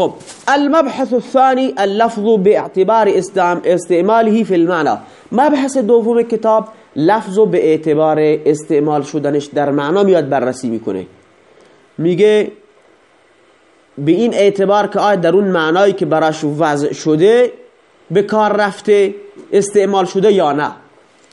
خب المبحث الثاني اللفظ باعتبار استعماله في المعنى. مبحث دوم کتاب لفظ به اعتبار استعمال شدنش در معنا میاد بررسی میکنه. میگه به این اعتبار که آیا در اون معنایی که براش وضع شده به کار رفته استعمال شده یا نه.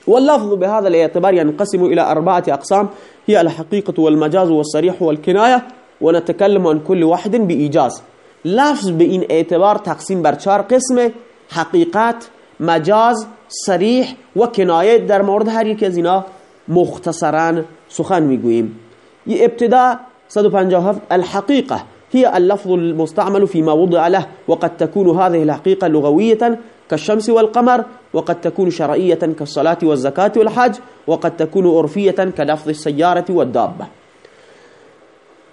واللفظ بهذا الاعتبار ينقسم إلى أربعة أقسام. هي الحقيقة والمجاز والصريح والكناية. ونتكلم عن كل واحد بإيجاز. لفظ به این اعتبار تقسیم بر چهار قسم حقیقت مجاز صریح و کنایه. در مورد هر یک از اینا مختصرا سخن میگوییم. یه ابتدا 157 الحقيقة هي اللفظ المستعمل فيما وضع له وقد تكون هذه الحقيقة لغوية كالشمس والقمر وقد تكون شرعية كالصلاة والزكاة والحج وقد تكون عرفية كلفظ السيارة والدابة.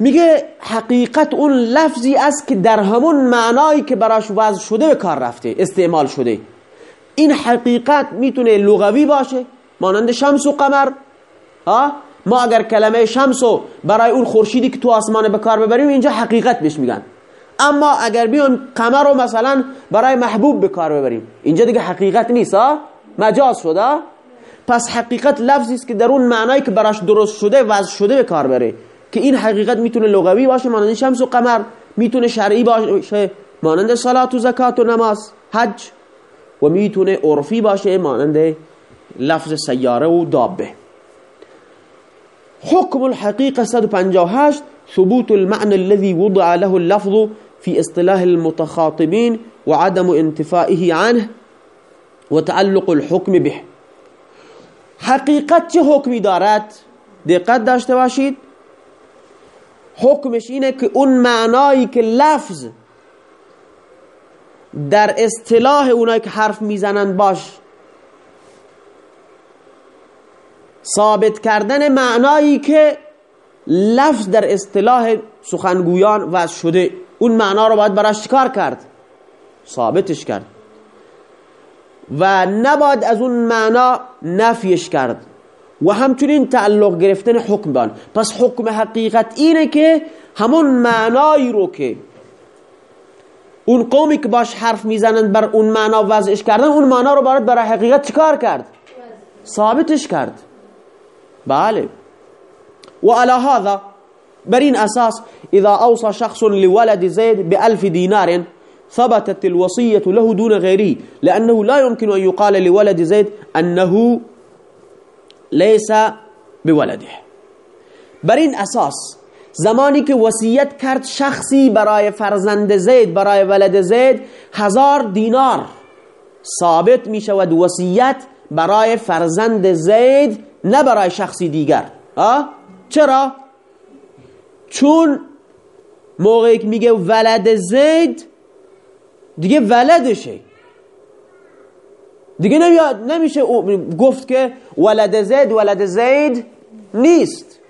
میگه حقیقت اون لفظی است که در همون معنایی که براش وضع شده به کار رفته استعمال شده. این حقیقت می‌تونه لغوی باشه مانند شمس و قمر. ها ما اگر کلمه شمس رو برای اون خورشیدی که تو آسمان به کار ببریم اینجا حقیقت بهش میگن. اما اگر بیان قمر رو مثلا برای محبوب به کار ببریم اینجا دیگه حقیقت نیست ها مجاز شده پس حقیقت لفظی است که در اون معنایی که براش درست شده وضع شده به کار بره. که این حقیقت میتونه لغوی باشه مانند شمس و قمر. میتونه شرعی باشه مانند صلات و زکات و نماز حج. و میتونه عرفی باشه مانند لفظ سیاره و دابه. حكم الحقيقة 158 ثبوت المعنى الذي وضع له اللفظ في اصطلاح المتخاطبين وعدم انتفائه عنه وتعلق الحكم به. حقیقت چه حکمی دارد؟ دقت داشته باشید. حکمش اینه که اون معنایی که لفظ در اصطلاح اونایی که حرف می‌زنند باش ثابت کردن معنایی که لفظ در اصطلاح سخنگویان وضع شده. اون معنا رو باید براش چکار کرد؟ ثابتش کرد. و نباید از اون معنا نفیش کرد. و همچنین تعلق گرفتن حکم بان پس حکم حقیقت اینه که همون معنایی رو که اون قومی که باش حرف می‌زنند بر اون معنا وضعش کردن اون معنا رو باید برای حقیقت چکار کرد؟ ثابتش کرد. بله. وعلى هذا برين أساس إذا أوصى شخص لولد زيد بألف دينار ثبتت الوصية له دون غيره لأنه لا يمكن أن يقال لولد زيد أنه ليس بولده برين أساس زمانی که وصیت کرد شخصی برای فرزند زید برای ولد زید هزار دینار ثابت می شود وصیت برای فرزند زید نه برای شخصی دیگر آه؟ چرا؟ چون موقعی که میگه ولد زید دیگه ولدشه دیگه نمیاد نمیشه گفت که ولد زید ولد زید نیست.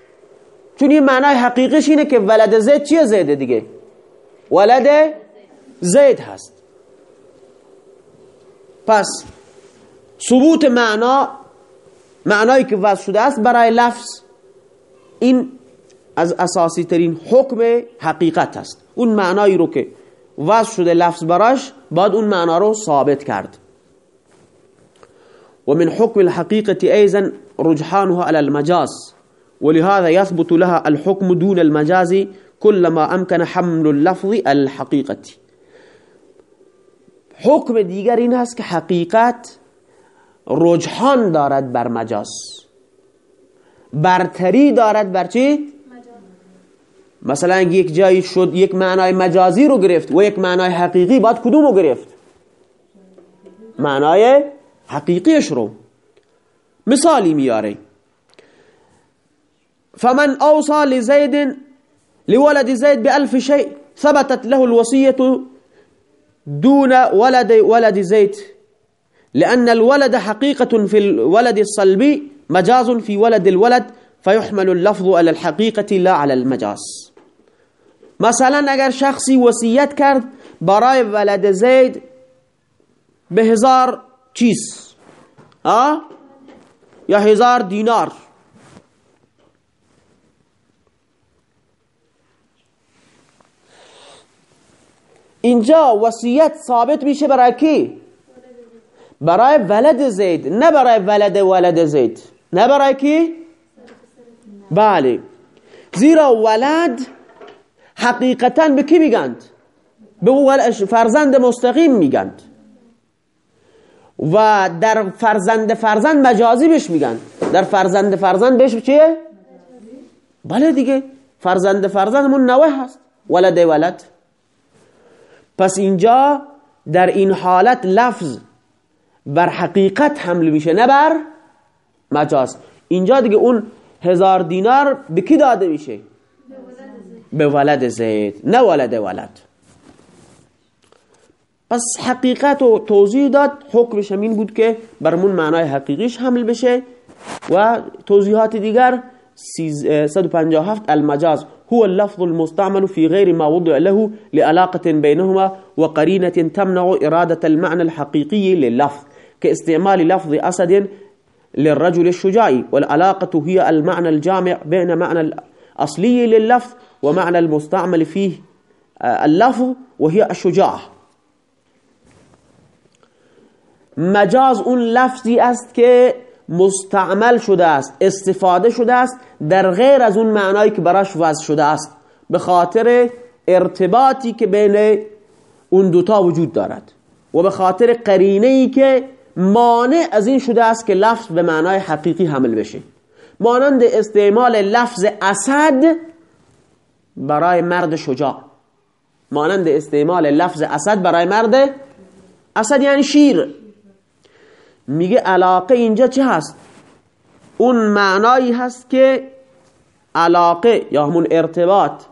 چون این معنای حقیقش اینه که ولد زید چیه زیده دیگه؟ ولد زید هست. پس ثبوت معنا معنایی که وضع شده است برای لفظ این از اساسی ترین حکم حقیقت است. اون معنایی رو که وضع شده لفظ براش باید اون معنا رو ثابت کرد. ومن حكم الحقيقة أيضا رجحانها على المجاز ولهذا يثبت لها الحكم دون المجاز كلما أمكن حمل اللفظ الحقيقة. حکم دیگر این هست که حقیقت رجحان دارد بر مجاز. برتری دارد بر چی؟ مثلا یک جایی شد یک معنای مجازی رو گرفت و یک معنای حقیقی باید کدوم رو گرفت؟ معنای حقیقیش رو مثالی میاره فمن أوصى لزيد لولد زيد بألف شيء ثبتت له الوصية دون ولد ولد زيد. لأن الولد حقيقة في الولد الصلبي مجاز في ولد الولد فيحمل اللفظ على الحقيقة لا على المجاز. مثلا اگر شخصی وصیت کرد برای ولد زید به هزار چیز آه؟ یا هزار دینار۔ اینجا وصیت ثابت میشه برای کی؟ برای ولد زید نه برای ولد ولد زید. نه برای کی؟ بله. زیرا ولد حقیقتا به کی میگند؟ به فرزند مستقیم میگند. و در فرزند فرزند مجازی بهش میگن. در فرزند فرزند بهش چیه؟ بله دیگه. فرزند فرزند همون نوه هست. ولد ولد. پس اینجا در این حالت لفظ بر حقیقت حمل میشه نه بر مجاز. اینجا دیگه اون هزار دینار به کی داده میشه؟ به ولد زید. نه ولد ولد. پس حقیقت و توضیح داد حکمش همین بود که برمون معنای حقیقیش حمل بشه و توضیحات دیگر 157 المجاز هو اللفظ المستعمل في غير ما وضع له لعلاقة بينهما وقرينة تمنع إرادة المعنى الحقيقي لللفظ كاستعمال لفظ أسد للرجل الشجاع والعلاقة هي المعنى الجامع بين معنى الأصلي لللفظ ومعنى المستعمل فيه اللفظ وهي الشجاع. مجاز اون لفظی است که مستعمل شده است استفاده شده است در غیر از اون معنایی که براش وضع شده است. به خاطر ارتباطی که بین اون دوتا وجود دارد. و به خاطر قرینه ای که مانع از این شده است که لفظ به معنای حقیقی حمل بشه. مانند استعمال لفظ اسد برای مرد شجاع. مانند استعمال لفظ اسد برای مرد اسد یعنی شیر. میگه علاقه اینجا چه هست؟ اون معنایی هست که علاقه یا همون ارتباط.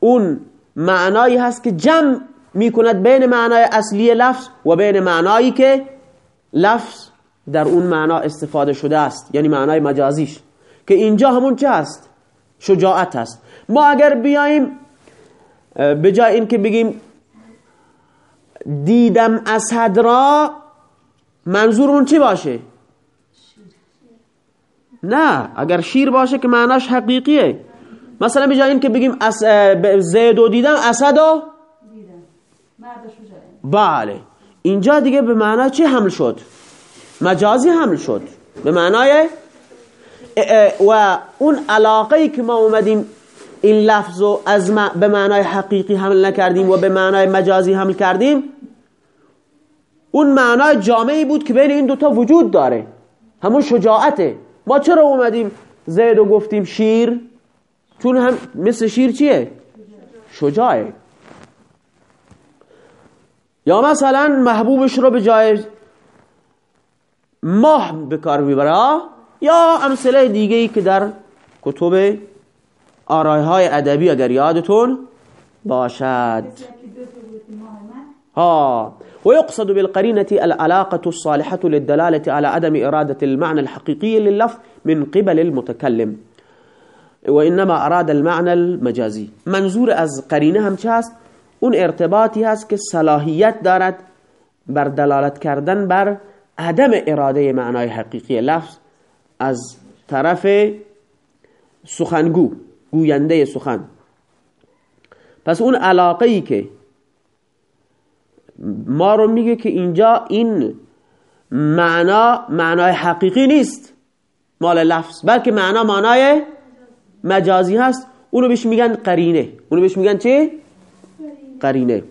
اون معنایی هست که جمع می‌کند بین معنای اصلی لفظ و بین معنایی که لفظ در اون معنا استفاده شده است. یعنی معنای مجازیش. که اینجا همون چه هست؟ شجاعت هست. ما اگر بیاییم به جای اینکه بگیم دیدم اسد را منظورمون چی باشه؟ نه اگر شیر باشه که معناش حقیقیه. مثلا به این که بگیم اس... زید و دیدم اسد و بله. اینجا دیگه به معنای چی حمل شد؟ مجازی حمل شد. به معنای و اون علاقه ای که ما اومدیم این لفظ رو از به معنای حقیقی حمل نکردیم و به معنای مجازی حمل کردیم اون معنای جامعی بود که بین این دوتا وجود داره. همون شجاعته. ما چرا اومدیم زید و گفتیم شیر؟ چون هم مثل شیر چیه؟ شجاعه. یا مثلا محبوبش رو به جای ماه به کار می‌بره یا امثله دیگه ای که در کتب آرای های ادبی اگر یادتون باشد. ها. ويقصد بالقرينة العلاقة الصالحة للدلالة على عدم إرادة المعنى الحقيقي لللفظ من قبل المتكلم. وإنما أراد المعنى المجازي. منظور از قرینه هم چه هست اون ارتباطی هست که دارد بر دلالت کردن بر عدم اراده معنای حقیقی لفظ از طرف سخنگو گوینده سخن. پس اون علاقه ای که ما رو میگه که اینجا این معنا معنای حقیقی نیست. مال لفظ. بلکه معنا معنای مجازی هست. اونو بهش میگن قرینه. اونو بهش میگن چه؟ قرینه.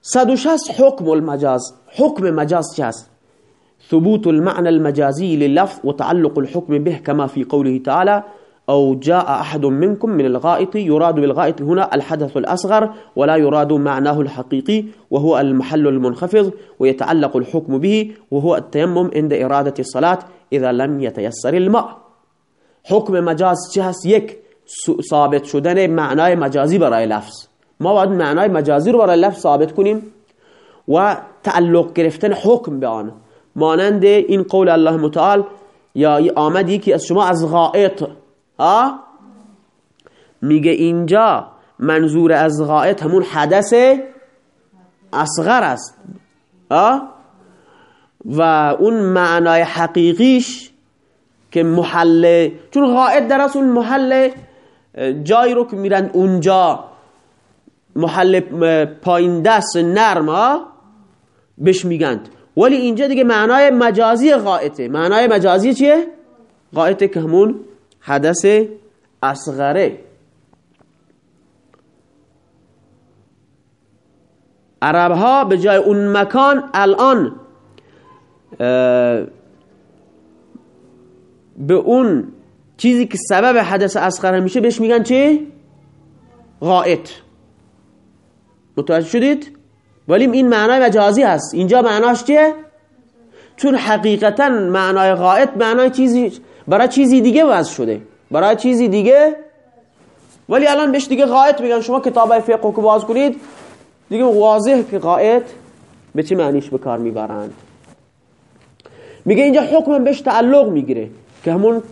صد حکم المجاز. حکم مجاز چه هست؟ ثبوت المعنى المجازي لللفظ وتعلق الحكم به كما في قوله تعالى أو جاء أحد منكم من الغائط يراد بالغائط هنا الحدث الأصغر ولا يراد معناه الحقيقي وهو المحل المنخفض ويتعلق الحكم به وهو التيمم عند إرادة الصلاة إذا لم يتيسر الماء. حكم مجاز جهس يك ثابت شدن معنای مجازي برای لفظ. ما باید معنای مجازي رو لفظ ثابت کنیم و حکم به آن. مانند این قول الله متعال یا آمد یکی از شما از غائط ها؟ میگه اینجا منظور از غائط همون حدث اصغر است ها؟ و اون معنای حقیقیش که محل چون غائط در اون محل جایی رو که میرن اونجا محل پایین دست نرم ها؟ بهش میگند. ولی اینجا دیگه معنای مجازی غائطه معنای مجازی چیه؟ غائطه که همون حدث اصغره عرب ها به جای اون مکان الان به اون چیزی که سبب حدث اصغر میشه بهش میگن چی؟ غائط متوجه شدید؟ ولی این معنای مجازی هست. اینجا معناش چیه؟ چون حقیقتا معنای غائط معنای چیزی برای چیزی دیگه وضع شده. برای چیزی دیگه؟ ولی الان بهش دیگه غائط میگن. شما کتاب فقه که باز کنید دیگه واضح که غائط به چه معنیش به کار می‌برند. میگه اینجا حکم بهش تعلق می‌گیره که همون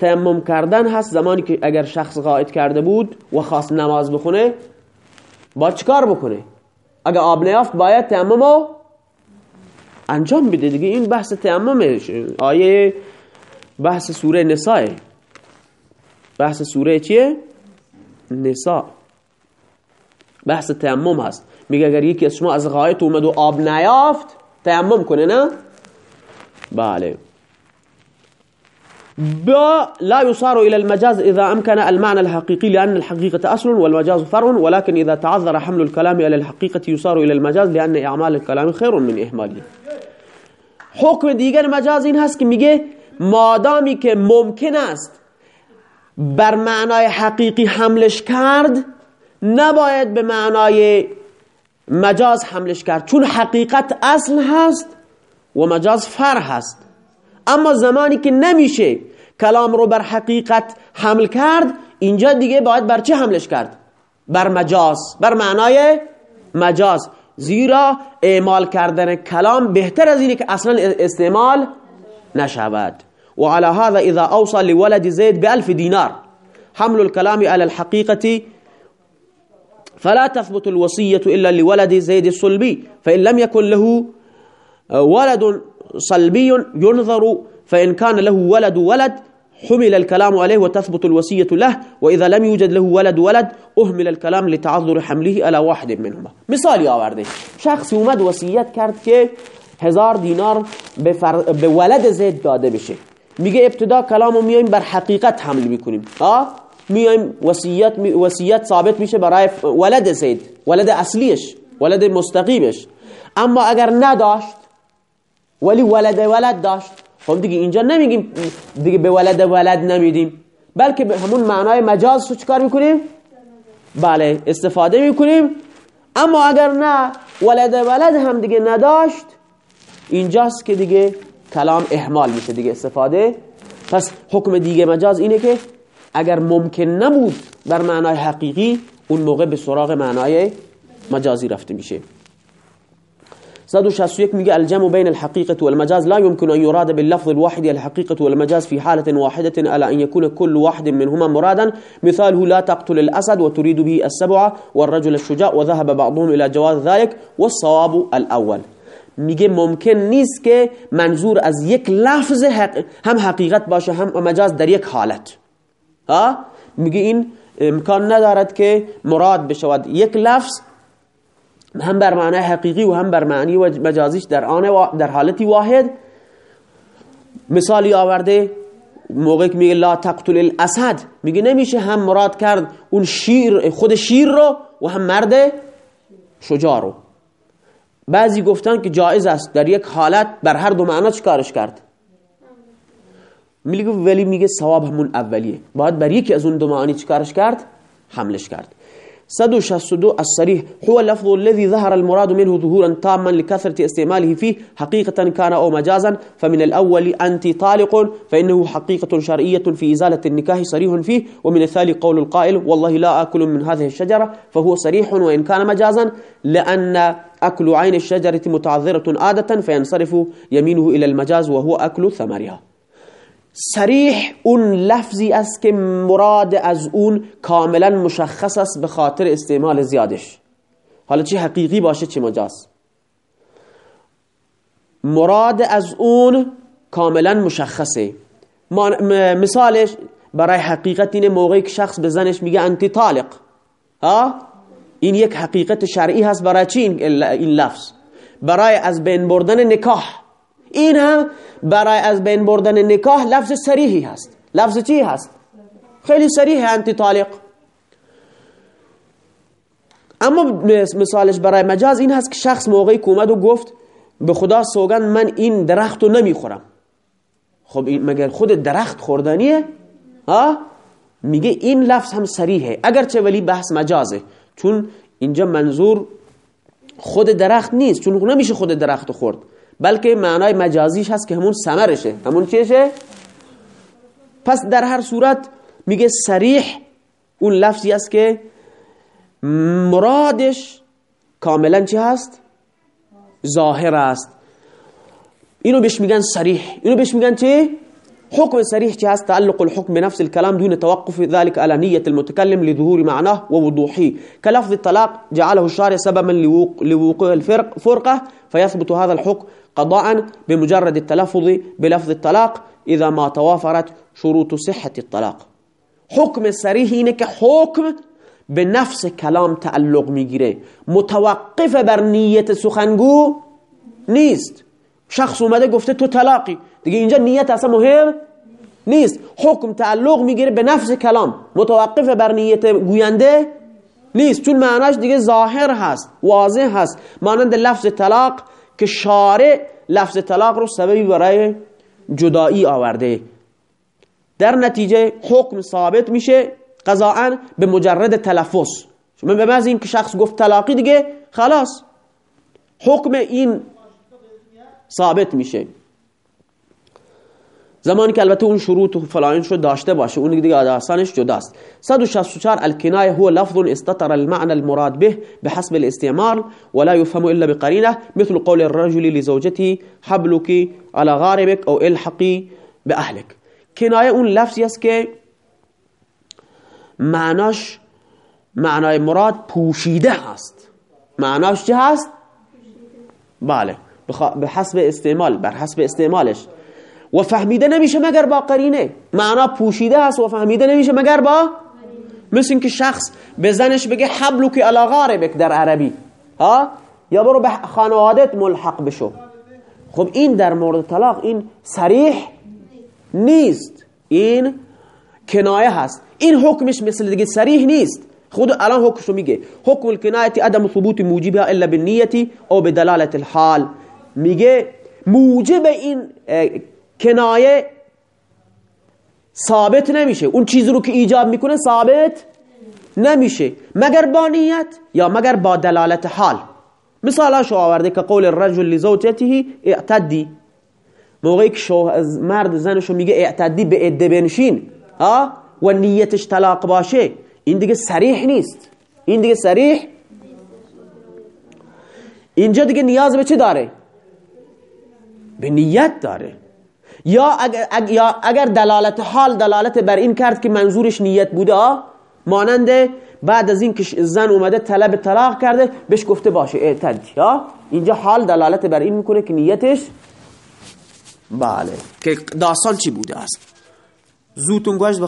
تیمم کردن هست. زمانی که اگر شخص غائط کرده بود و خواست نماز بخونه با چکار بکنه؟ اگر آب نیافت باید تیمم رو انجام بده. دیگه این بحث تیممه. آیه بحث سوره نساء. بحث سوره چیه؟ نساء. بحث تیمم هست. میگه اگر یکی از شما از غایت اومد و آب نیافت تیمم کنه نه؟ بله. لا يصار إلى المجاز إذا أمكن المعنى الحقيقي لأن الحقيقة أصل والمجاز فرع ولكن إذا تعذر حمل الكلام إلى الحقيقة يصار إلى المجاز لأن إعمال الكلام خير من إهماله حکم دیگر مجاز این هست که میگه مادامی که ممکن است بر معنای حقیقی حملش کرد نباید به معنای مجاز حملش کرد چون حقیقت اصل هست و مجاز فر هست. اما زمانی که نمیشه کلام رو بر حقیقت حمل کرد اینجا دیگه باید بر چه حملش کرد؟ بر مجاز. بر معنای مجاز. زیرا اعمال کردن کلام بهتر از اینه که اصلا استعمال نشود. وعلى هذا إذا أوصى لولد زيد بألف دينار حمل الكلام على الحقيقة فلا تثبت الوصية إلا لولد زيد الصلبي فإن لم يكن له ولد صلبي ينظر فإن كان له ولد ولد حمل الكلام عليه وتثبت الوصية له وإذا لم يوجد له ولد ولد أهمل الكلام لتعذر حمله على واحد منهما. مثال آورده شخص اومد وصیت کرد که هزار دینار به, فر... به ولد زید داده بشه. میگه ابتدا کلامو میایم بر حقیقت حمل میکنیم. ها میایم وصیت وصیت ثابت میشه برای ولد زید ولد اصلیش ولد مستقیمش. اما اگر نداشت ولی ولد ولد داشت. خب دیگه اینجا نمیگیم دیگه به ولد ولد نمیدیم. بلکه به همون معنای مجاز رو چکار می‌کنیم؟ بله استفاده می‌کنیم. اما اگر نه ولد ولد هم دیگه نداشت اینجاست که دیگه کلام احمال میشه دیگه استفاده. پس حکم دیگه مجاز اینه که اگر ممکن نبود بر معنای حقیقی اون موقع به سراغ معنای مجازی رفته میشه. 161 میگه الجمع بين الحقيقة والمجاز. لا يمكن أن يراد باللفظ الواحد الحقيقة والمجاز في حالة واحدة على أن يكون كل واحد منهما مرادا. مثاله لا تقتل الأسد وتريد به السبع والرجل الشجاع وذهب بعضهم إلى جواز ذلك والصواب الأول. میگه ممکن نیست که منظور از یک لفظ هم حقیقت باشه هم مجاز در یک حالت. ها؟ میگه این امکان ندارد که مراد بشود. یک لفظ هم بر معنی حقیقی و هم بر معنی مجازیش در آن در حالتی واحد. مثالی آورده موقع که میگه لا تقتل الاسد. میگه نمیشه هم مراد کرد اون شیر خود شیر رو و هم مرد شجاع رو. بعضی گفتن که جایز است در یک حالت بر هر دو معنا چیکارش کرد؟ میگه ولی میگه ثواب همون اولیه. باید بر یکی از اون دو معانی چیکارش کرد؟ حملش کرد. 162 الصريح هو اللفظ الذي ظهر المراد منه ظهورا تاما لكثرة استعماله فيه حقيقة كان أو مجازا فمن الأول أنت طالق فإنه حقيقة شرعية في إزالة النكاح صريح فيه ومن الثاني قول القائل والله لا أكل من هذه الشجرة فهو صريح وإن كان مجازا لأن أكل عين الشجرة متعذرة عادة فينصرف يمينه إلى المجاز وهو أكل ثمرها. سریح اون لفظی است که مراد از اون کاملا مشخص است به خاطر استعمال زیادش. حالا چی حقیقی باشه چی مجاز؟ مراد از اون کاملا مشخصه. مثالش برای حقیقت اینه موقعی که شخص به زنش میگه انتی طالق. ها؟ این یک حقیقت شرعی هست برای چی این لفظ؟ برای از بین بردن نکاح. این هم برای از بین بردن نکاح لفظ سریحی هست. لفظ چی هست؟ خیلی سریح انتی طالق اما مثالش برای مجاز این هست که شخص موقعی که اومد و گفت به خدا سوگن من این درخت رو نمی‌خورم. خب این مگر خود درخت خوردنیه؟ ها؟ میگه این لفظ هم سریحه اگرچه ولی بحث مجازه. چون اینجا منظور خود درخت نیست. چون نمیشه خود درخت خورد. بلکه معنای مجازیش هست که همون سمرشه همون چیشه؟ پس در هر صورت میگه سریح اون لفظی است که مرادش کاملا چی هست؟ ظاهر است. اینو بهش میگن سریح اینو بهش میگن چی؟ حكم صريح جهاز تعلق الحكم بنفس الكلام دون توقف ذلك على نية المتكلم لظهور معناه ووضوحه كلفظ الطلاق جعله الشارع سببا لوقوع الفرقة فيثبت هذا الحكم قضاء بمجرد التلفظ بلفظ الطلاق إذا ما توافرت شروط صحة الطلاق. حكم صريح إنك حكم بنفس كلام تعلق می‌گیره. متوقف بر نیت سخنگو نیست. شخص اومده گفته تو طلاقی. دیگه اینجا نیت اصلا مهم نیست. حکم تعلق می‌گیره به نفس کلام. متوقف بر نیت گوینده نیست. چون معناش دیگه ظاهر هست واضح هست. مانند لفظ طلاق که شارع لفظ طلاق رو سببی برای جدایی آورده. در نتیجه حکم ثابت میشه قضاعا به مجرد تلفظ. من به این که شخص گفت طلاقی دیگه خلاص. حکم این ثابت میشه. زمانی که البته اون شروط و فلاینش رو داشته باشه. اون دیگه آسانش جداست. 164 الکنایه هو لفظ استطر المعنى المراد به بحسب الاستعمال ولا يفهم الا بقرينه مثل قول الرجل لزوجته حبلك على غاربك أو الحقي باهلك کنایه اون لفظی است که معناش معنای مراد پوشیده هست. معناش چه هست؟ بله. به حسب استعمال بر حسب استعمالش. و فهمیده نمیشه مگر با قرینه. معنا پوشیده هست و فهمیده نمیشه مگر با مثل اینکه شخص به زنش بگه حبلو که علا بک در عربی. ها؟ یا برو به خانوادت ملحق بشو. خب این در مورد طلاق این صریح نیست. این کنایه هست. این حکمش مثل دیگه صریح نیست. خود الان حکمشو میگه. حکم الکنایتی عدم ثبوت موجبها الا بالنیتی او بدلالت الحال. میگه موجب این کنایه ثابت نمیشه. اون چیزی رو که ایجاب می‌کنه ثابت نمیشه. مگر با نیت یا مگر با دلالت حال؟ مثال شو آورده که قول الرجل لزوجته اعتدی. موقعی که شو از مرد زنشو میگه اعتدی به عده بنشین و نیتش طلاق باشه. این دیگه صریح نیست. این دیگه صریح اینجا دیگه نیاز به چه داره؟ به نیت داره. یا اگر, اگر دلالت حال دلالت بر این کرد که منظورش نیت بوده مانند بعد از این که زن اومده طلب طلاق کرده بهش گفته باشه اعتد یا اینجا حال دلالت بر این می‌کنه که نیتش بله. که داستان چی بوده؟ است زوتون گوشت